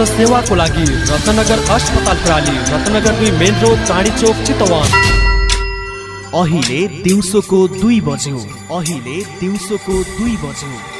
स्वास्थ्य सेवाको लागि रत्नगर अस्पताल प्राली रत्नगर दुई मेन रोड चाँडी चोक चितवन अहिले दिउँसोको दुई बज्यो। अहिले दिउँसोको दुई बज्यो।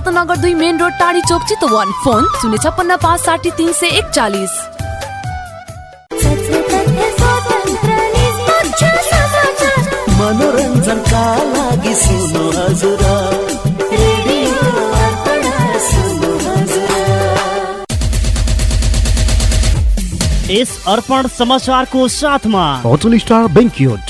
रत्नगर दुई मेन रोड टाढी चोक चितवन। फोन शून्य छप्पन्न पाँच साठी तिन सय एकचालिस। मनोरञ्जनका लागि सुन्नु हजुर। यस अर्पण समाचारको साथमा। होटल स्टार बेङ्क्युट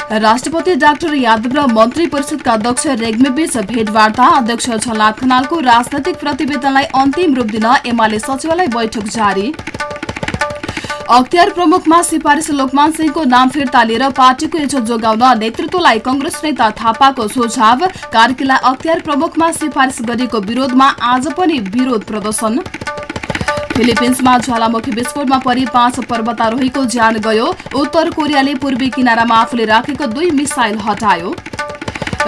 राष्ट्रपति डाक्टर यादव र मन्त्री परिषदका अध्यक्ष रेग्मीबीच भेटवार्ता। अध्यक्ष झलनाथ खनालको राजनैतिक प्रतिवेदनलाई अन्तिम रूप दिन एमाले सचिवालय बैठक जारी। अख्तियार प्रमुखमा सिफारिस लोकमान सिंहको नाम फिर्ता लिएर पार्टीको इज्जत जोगाउन नेतृत्वलाई कंग्रेस नेता थापाको सुझाव। कार्कीलाई अख्तियार प्रमुखमा सिफारिस गरिएको विरोधमा आज पनि विरोध प्रदर्शन। फिलिपिन्समा ज्वालामुखी विस्फोटमा परि पाँच पर्वतारोहीको ज्यान गयो। उत्तर कोरियाले पूर्वी किनारामा आफूले राखेको दुई मिसाइल हटायो।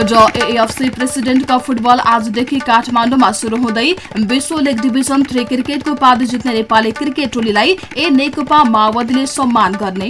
र एएफसी प्रेसिडेन्ट कप फुटबल आजदेखि काठमाडौँमा शुरू हुँदै विश्व लिग डिभिजन थ्री क्रिकेटको उपाधि जित्ने नेपाली क्रिकेट टोलीलाई ए नेकपा माओवादीले सम्मान गर्ने।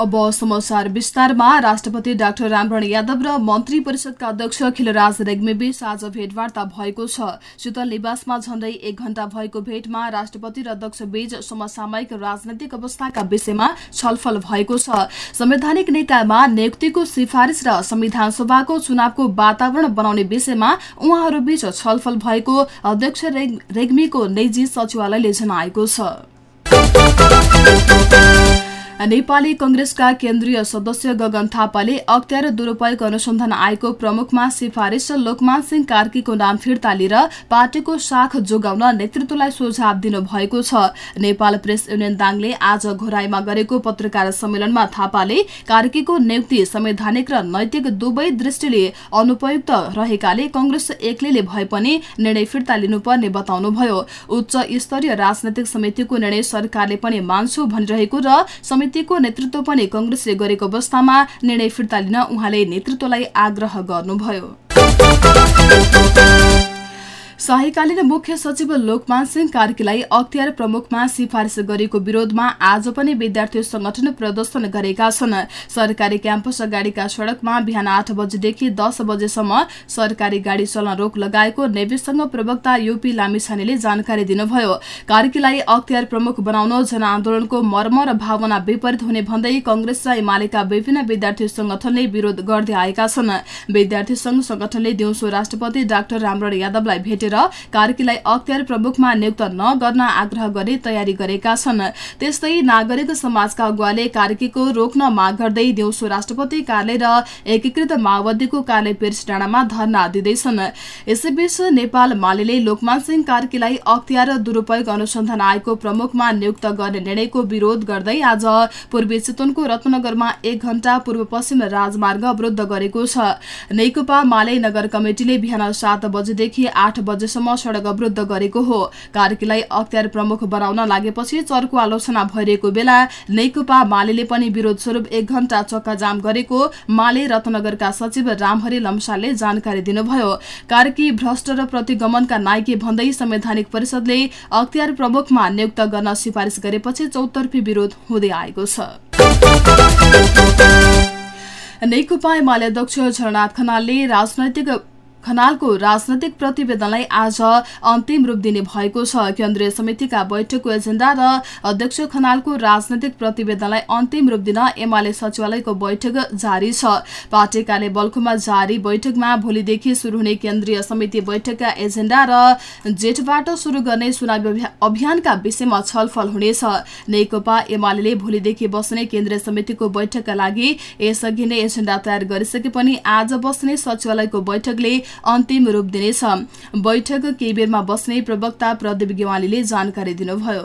अब समाचार विस्तारमा। राष्ट्रपति डाक्टर रामरण यादव र मन्त्री परिषदका अध्यक्ष खिलराज रेग्मीबीच आज भेटवार्ता भएको छ। शीतल निवासमा झण्डै एक घण्टा भएको भेटमा राष्ट्रपति र अध्यक्ष बीच समसामयिक राजनैतिक अवस्थाका विषयमा छलफल भएको छ। संवैधानिक निकायमा नियुक्तिको सिफारिस र संविधान सभाको चुनावको वातावरण बनाउने विषयमा उहाँहरूबीच छलफल भएको अध्यक्ष रेग्मीको निजी सचिवालयले जनाएको छ। नेपाली कंग्रेसका केन्द्रीय सदस्य गगन थापाले अख्तियार दुरूपयोग अनुसन्धान आयोगको प्रमुखमा सिफारिस लोकमान सिंह कार्कीको नाम फिर्ता लिएर पार्टीको शाख जोगाउन नेतृत्वलाई सुझाव दिनुभएको छ। नेपाल प्रेस युनियन दाङले आज घोराईमा गरेको पत्रकार सम्मेलनमा थापाले कार्कीको नियुक्ति संवैधानिक र नैतिक दुवै दृष्टिले अनुपयुक्त रहेकाले कंग्रेस एक्लैले भए पनि निर्णय फिर्ता लिनुपर्ने बताउनुभयो। उच्च स्तरीय राजनैतिक समितिको निर्णय सरकारले पनि मान्छु भनिरहेको र समितिको नेतृत्व पनि कंग्रेसले गरेको अवस्थामा निर्णय फिर्ता लिन उहाँले नेतृत्वलाई आग्रह गर्नुभयो। शाहीकालीन मुख्य सचिव लोकमान सिंह कार्कीलाई अख्तियार प्रमुखमा सिफारिस गरेको विरोधमा आज पनि विद्यार्थी संगठन प्रदर्शन गरेका छन्। सरकारी क्याम्पस अगाडिका सड़कमा बिहान आठ बजेदेखि दस बजेसम्म सरकारी गाड़ी चल्न रोक लगाएको नेविसंघ प्रवक्ता युपी लामिछानेले जानकारी दिनुभयो। कार्कीलाई अख्तियार प्रमुख बनाउन जनआन्दोलनको मर्म र भावना विपरीत हुने भन्दै कंग्रेस र एमालेका विभिन्न विद्यार्थी संगठनले विरोध गर्दै आएका छन्। विद्यार्थी संघ संगठनले दिउँसो राष्ट्रपति डाक्टर रामरण यादवलाई भेटेर कार्कीलाई अख्तियार प्रमुखमा नियुक्त नगर्न आग्रह गर्ने तयारी गरेका छन्। त्यस्तै नागरिक समाजका अगुवाले कार्कीको रोक्न माग गर्दै दिउँसो राष्ट्रपति कार्यालय र एकीकृत माओवादीको कार्यालय पेरिस डाँडामा धरना दिँदैछन्। यसैबीच नेपाल मालेले लोकमान सिंह कार्कीलाई अख्तियार दुरूपयोग अनुसन्धान आयोगको प्रमुखमा नियुक्त गर्ने निर्णयको विरोध गर्दै आज पूर्वी चितवनको रत्नगरमा एक घण्टा पूर्व पश्चिम राजमार्ग अवरुद्ध गरेको छ। नेकपा माले नगर कमिटिले बिहान सात बजेदेखि आठ बजेसम्म सड़क अवरुद्ध गरेको हो। कार्कीलाई अख्तियार प्रमुख बनाउन लागेपछि चर्को आलोचना भइरहेको बेला नेकपा माले पनि विरोध स्वरूप एक घण्टा चक्काजाम गरेको माले रत्नगरका सचिव रामहरि लम्सालले जानकारी दिनुभयो। कार्की भ्रष्ट र प्रतिगमनका नायकी भन्दै संवैधानिक परिषदले अख्तियार प्रमुखमा नियुक्त गर्न सिफारिस गरेपछि चौतर्फी विरोध हुँदै आएको छ। नेकपा एमाले अध्यक्ष झरनाथ खनालले राजनैतिक खनालको राजनैतिक प्रतिवेदनलाई आज अन्तिम रूप दिने भएको छ। केन्द्रीय समितिका बैठकको एजेण्डा र अध्यक्ष खनालको राजनैतिक प्रतिवेदनलाई अन्तिम रूप दिन एमाले सचिवालयको बैठक जारी छ। पार्टी कार्य बल्खुमा जारी बैठकमा भोलिदेखि शुरू हुने केन्द्रीय समिति बैठकका एजेण्डा र जेठबाट शुरू गर्ने चुनावी अभियानका विषयमा छलफल हुनेछ। नेकपा एमाले भोलिदेखि बस्ने केन्द्रीय समितिको बैठकका लागि यसअघि नै एजेण्डा तयार गरिसके पनि आज बस्ने सचिवालयको बैठकले अन्तिम रूप दिनेछ। बैठक केही बेरमा बस्ने प्रवक्ता प्रदीप गेवालीले जानकारी दिनुभयो।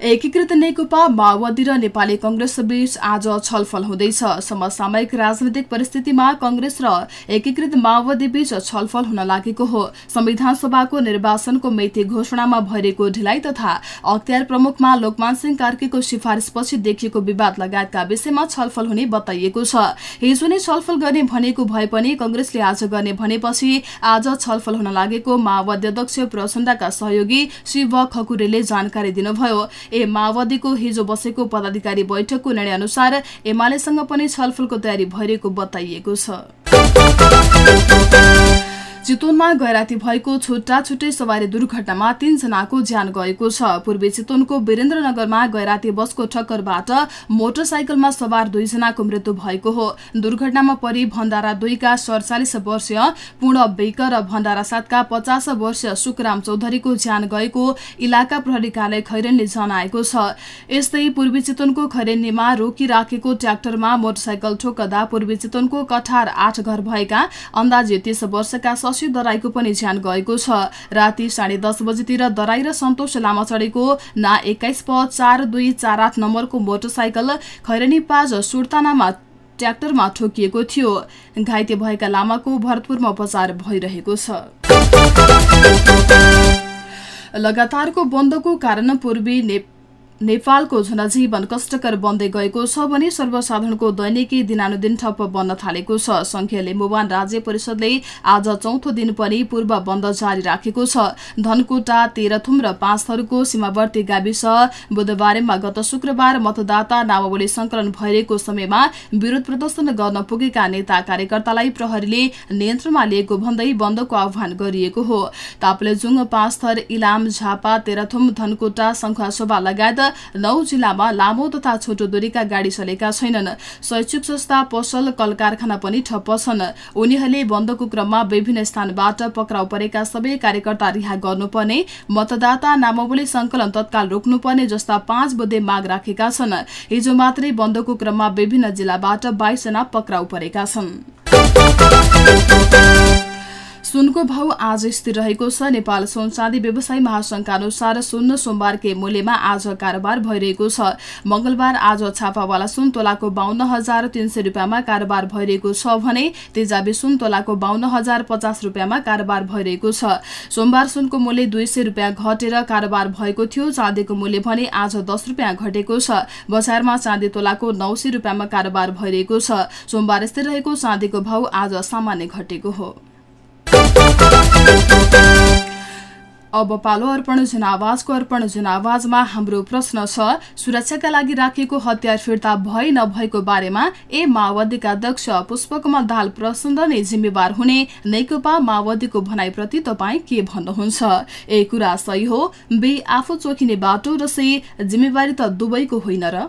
एकीकृत नेकपा माओवादी र नेपाली कंग्रेस बीच आज छलफल हुँदैछ। समसामयिक राजनैतिक परिस्थितिमा कंग्रेस र एकीकृत माओवादी बीच छलफल हुन लागेको हो। संविधान सभाको निर्वाचनको मिति घोषणामा भइरहेको ढिलाइ तथा अख्तियार प्रमुखमा लोकमान सिंह कार्कीको सिफारिसपछि देखिएको विवाद लगायतका विषयमा छलफल हुने बताइएको छ। हिजो नै छलफल गर्ने भनेको भए पनि कंग्रेसले आज गर्ने भनेपछि आज छलफल हुन लागेको माओवादी अध्यक्ष प्रचण्डका सहयोगी शिव खकुरेले जानकारी दिनुभयो। ए माओवादीको हिजो बसेको पदाधिकारी बैठकको निर्णय अनुसार एमालेसँग पनि छलफलको तयारी भइरहेको बताइएको छ। चितवनमा गैराती भएको छुट्टा छुट्टै सवारी दुर्घटनामा तीनजनाको ज्यान गएको छ। पूर्वी चितवनको वीरेन्द्रनगरमा गैराती बसको ठक्करबाट मोटरसाइकलमा सवार दुईजनाको मृत्यु भएको हो। दुर्घटनामा परि भण्डारा दुईका सडचालिस वर्षीय पूर्ण बेक र भण्डारा सातका पचास वर्षीय सुकराम चौधरीको ज्यान गएको इलाका प्रहरी कार्यालय खैरेनले जनाएको छ। यस्तै पूर्वी चितवनको खैरेनीमा रोकिराखेको ट्र्याक्टरमा मोटरसाइकल ठोक्दा पूर्वी चितवनको कठार आठ घर भएका अन्दाजे तीस वर्षका शशी दराईको पनि ज्यान गएको छ। राति साढे दस बजेतिर दराई र सन्तोष लामा चढेको ना एक्काइस प चार दुई चार आठ नम्बरको मोटरसाइकल खैरनी पाज सुर्तानामा ट्र्याक्टरमा ठोकिएको थियो। घाइते भएका लामाको भरतपुरमा उपचार भइरहेको छ। लगातारको बन्दको कारण पूर्वी नेपालको जनजीवन कष्टकर बन्दै गएको छ भने सर्वसाधारणको दैनिकी दिनानुदिन ठप्प बन्न थालेको छ। संघीय लिम्बुवान राज्य परिषदले आज चौथो दिन पनि पूर्व बन्द जारी राखेको छ। धनकुटा तेह्रथुम र पाँचथरको सीमावर्ती गाविस बुधबारमा गत शुक्रबार मतदाता नामावली संकलन भइरहेको समयमा विरोध प्रदर्शन गर्न पुगेका नेता कार्यकर्तालाई प्रहरीले नियन्त्रणमा लिएको भन्दै बन्दको आह्वान गरिएको हो। तापलेजुङ पाँचथर इलाम झापा तेह्रथुम धनकुटा शङ्खुवासोभा लगायत नौ जिल्लामा लामो तथा छोटो दूरीका गाडी चलेका छैनन्। शैक्षिक संस्था पसल कल कारखाना पनि ठप्प छन् उनीहरूले बन्दको क्रममा विभिन्न स्थानबाट पक्राउ परेका सबै कार्यकर्ता रिहा गर्नुपर्ने मतदाता नामावली संकलन तत्काल रोक्नुपर्ने जस्ता पाँच बुद्धे माग राखेका छन्। हिजो मात्रै बन्दको क्रममा विभिन्न जिल्लाबाट बाइसजना पक्राउ परेका छन्। सुनको भाउ आज स्थिर रहेको छ। नेपाल सुन चाँदी व्यवसायी महासंघका अनुसार सुन सोमबारकै मूल्यमा आज कारोबार भइरहेको छ। मंगलबार आज छापावाला सुन तोलाको बाहन्न हजार तीन सय रुपियाँमा कारोबार भइरहेको छ भने तेजाबी सुन तोलाको बाहन्न हजार पचास रुपियाँमा कारोबार भइरहेको छ। सोमबार सुनको मूल्य दुई सय रुपियाँ घटेर कारोबार भएको थियो। चाँदीको मूल्य भने आज दस रुपियाँ घटेको छ। बजारमा चाँदी तोलाको नौ सय कारोबार भइरहेको छ। सोमबार स्थिर रहेको चाँदीको भाउ आज सामान्य घटेको हो। अब पालो अर्पण जनावाजको अर्पण जनावाजमा हाम्रो प्रश्न छ सुरक्षाका लागि राखिएको हतियार फिर्ता भए नभएको बारेमा ए माओवादीका अध्यक्ष पुष्पकमल दाहाल प्रचण्ड नै जिम्मेवार हुने नेकपा माओवादीको भनाइप्रति तपाईँ के भन्नुहुन्छ? ए कुरा सही हो बे आफू चोखिने बाटो र सी जिम्मेवारी त दुवैको होइन र?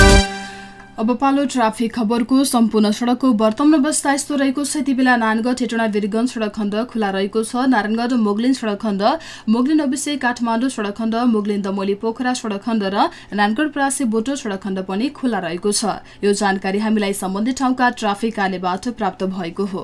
अब पालो ट्राफिक खबरको सम्पूर्ण सड़कको वर्तमान अवस्था यस्तो रहेको छ। यति बेला नानगढ हेटोडा वीरगंज सड़क खण्ड खुला रहेको छ। नारायणगढ मोगलिन सड़क खण्ड मोगलिन अभिषेक काठमाडौँ सड़क खण्ड मोगलिन दमोली पोखरा सड़क खण्ड र नानगढ प्रासी बोटो सड़क खण्ड पनि खुला रहेको छ। यो जानकारी हामीलाई सम्बन्धित ठाउँका ट्राफिक कार्यबाट प्राप्त भएको हो।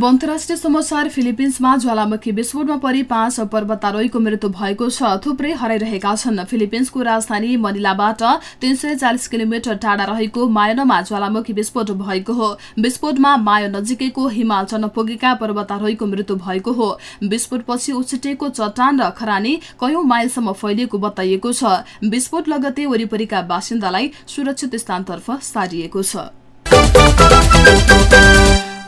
अब अन्तर्राष्ट्रिय समाचार फिलिपिन्समा ज्वालामुखी विस्फोटमा परि पाँच पर्वतारोहीको मृत्यु भएको छ। थुप्रै हराइरहेका छन्। फिलिपिन्सको राजधानी मनिलाबाट तीन सय चालिस किलोमिटर टाढा रहेको मायोनमा ज्वालामुखी विस्फोट भएको हो। विस्फोटमा मायो नजिकैको हिमाल चढ्न पुगेका पर्वतारोहीको मृत्यु भएको हो। विस्फोटपछि उछिटेको चट्टान र खरानी कयौं माइलसम्म फैलिएको बताइएको छ। विस्फोट लगतै वरिपरिका बासिन्दालाई सुरक्षित स्थानतर्फ सारिएको छ।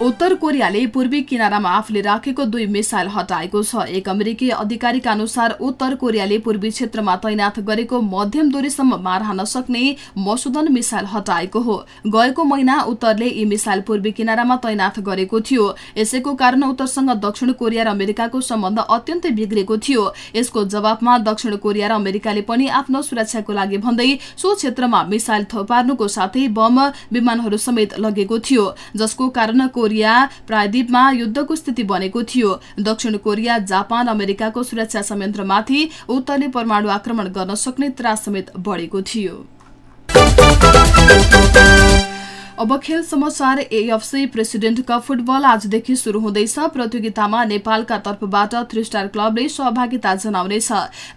उत्तर कोरियाले पूर्वी किनारामा आफूले राखेको दुई मिसाइल हटाएको छ। एक अमेरिकी अधिकारीका अनुसार उत्तर कोरियाले पूर्वी क्षेत्रमा तैनाथ गरेको मध्यम दूरीसम्म मार हान्न सक्ने मसुदन मिसाइल हटाएको हो। गएको महिना उत्तरले यी मिसाइल पूर्वी किनारामा तैनाथ गरेको थियो। यसैको कारण उत्तरसँग दक्षिण कोरिया र अमेरिकाको सम्बन्ध अत्यन्तै बिग्रेको थियो। यसको जवाबमा दक्षिण कोरिया र अमेरिकाले पनि आफ्नो सुरक्षाको लागि भन्दै सो क्षेत्रमा मिसाइल थपार्नुको साथै बम विमानहरू समेत लगेको थियो। जसको कारण कोरिया प्रायद्वीपमा युद्धको स्थिति बनेको थियो। दक्षिण कोरिया जापान अमेरिकाको सुरक्षा संयन्त्रमाथि उत्तरले परमाणु आक्रमण गर्न सक्ने त्रास समेत बढेको थियो। अब खेल समाचार एएफसी प्रेसिडेन्ट कप फुटबल आजदेखि शुरू हुँदैछ। प्रतियोगितामा नेपालका तर्फबाट थ्री स्टार क्लबले सहभागिता जनाउनेछ।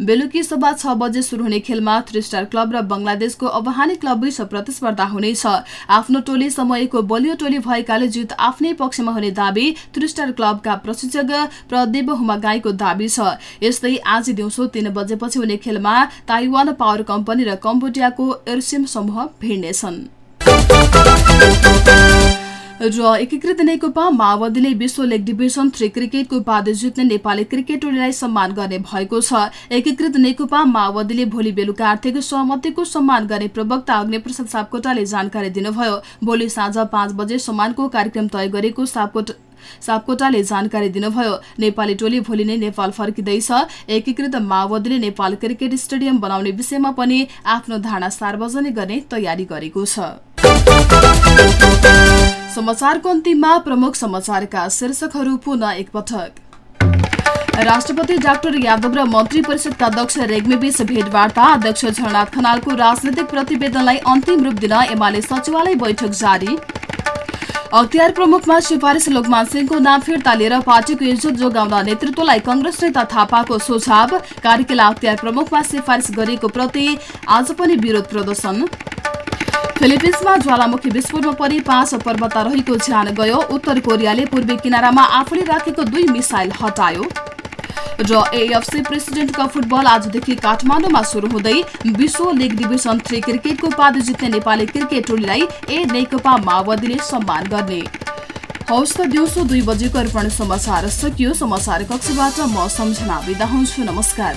बेलुकी सभा छ बजे शुरू हुने खेलमा थ्री स्टार क्लब र बंगलादेशको अवहानी क्लब बीच प्रतिस्पर्धा हुनेछ। आफ्नो टोली समयको बलियो टोली भएकाले जित आफ्नै पक्षमा हुने दावी थ्री स्टार क्लबका प्रशिक्षक प्रदीप हुमागाईको दावी छ। यस्तै आज दिउँसो तीन बजेपछि हुने खेलमा ताइवान पावर कम्पनी र कम्बोडियाको एर्सिम समूह भिड्नेछन्। र एकीकृत नेकपा माओवादीले विश्व लेग डिभिजन थ्री क्रिकेटको उपाधि जित्ने नेपाली क्रिकेट टोलीलाई सम्मान गर्ने भएको छ। एकीकृत नेकपा माओवादीले भोलि बेलुका आर्थिक सहमतिको सम्मान गर्ने प्रवक्ता अग्निप्रसाद सापकोटाले जानकारी दिनुभयो। भोलि साँझ पाँच बजे सम्मानको कार्यक्रम तय गरेको सापकोट सापकोटाले जानकारी दिनुभयो। नेपाली टोली भोलि नै नेपाल फर्किँदैछ। एकीकृत माओवादीले नेपाल क्रिकेट स्टेडियम बनाउने विषयमा पनि आफ्नो धारणा सार्वजनिक गर्ने तयारी गरेको छ। समाचारको प्रमुख समाचारका शीर्षकहरू पुनः एकपटक। राष्ट्रपति डाक्टर यादव र मन्त्री परिषदका अध्यक्ष रेग्मीबीच भेटवार्ता अध्यक्ष झरनाथ खनालको राजनैतिक प्रतिवेदनलाई अन्तिम रूप दिन एमाले सचिवालय बैठक जारी। अख्तियार प्रमुखमा सिफारिस लोकमान सिंहको नाम फिर्ता लिएर पार्टीको इज्जत जोगाउन नेतृत्वलाई कंग्रेस नेता थापाको सुझाव कार्यकाल अख्तियार प्रमुखमा सिफारिस गरिएको प्रति आज पनि विरोध प्रदर्शन। फिलिपिन्समा ज्वालामुखी विस्फोटमा परि पाँच पर्वतारोहीको ज्यान गयो। उत्तर कोरियाले पूर्वी किनारामा आफूले राखेको दुई मिसाइल हटायो। र एएफसी प्रेसिडेन्ट कप फुटबल आजदेखि काठमाडौँमा शुरू हुँदै विश्व लिग डिभिजन थ्री क्रिकेटको उपाधि जित्ने नेपाली क्रिकेट टोलीलाई ए नेकपा माओवादीले सम्मान गर्ने। हौस् त दिउँसो दुई बजेको अर्पण समाचार सकियो। समाचार कक्षबाट म सम्झना बिदा हुन्छु। नमस्कार।